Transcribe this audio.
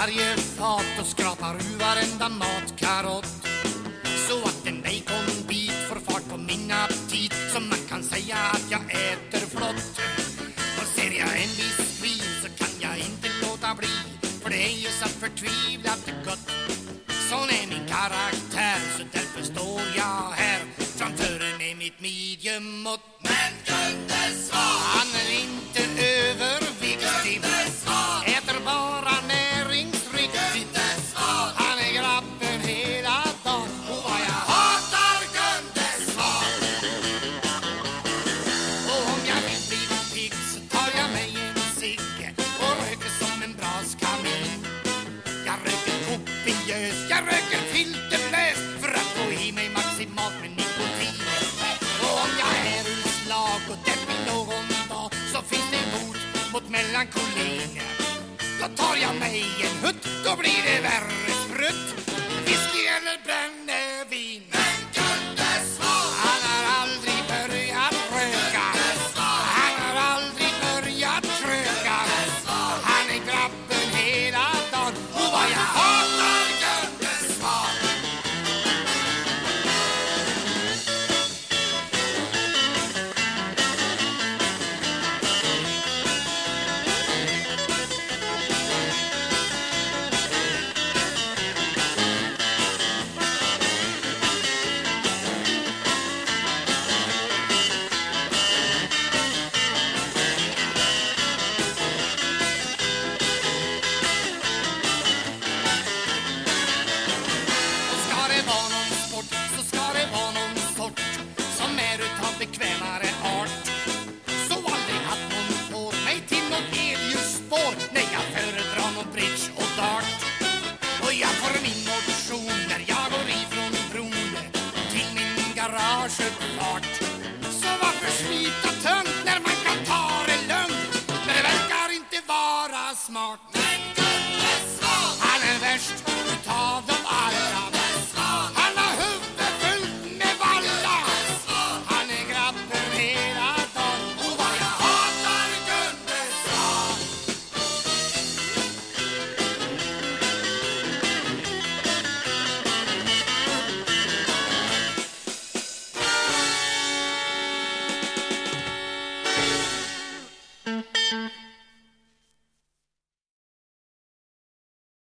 varje fat och skrapar ur varenda matkarott. Så att en baconbit får fart på min aptit så man kan säga att jag äter flott. Och ser jag en biskvin så kan jag inte låta bli för det är ju så förtvivlat gott. Sån är min karaktär så därför står jag här framför en med mitt midjemått Men Gunde jag röker filterlöst för att få i mig maximalt med nikotin. Och om jag är ur slag och deppig någon dag så finns det bot mot melankolin. Då tar jag mig en hutt, då blir det värre fart. Så varför slita tungt när man kan ta det lugnt? Men det verkar inte vara smart. Men är Svan, han är värst. Música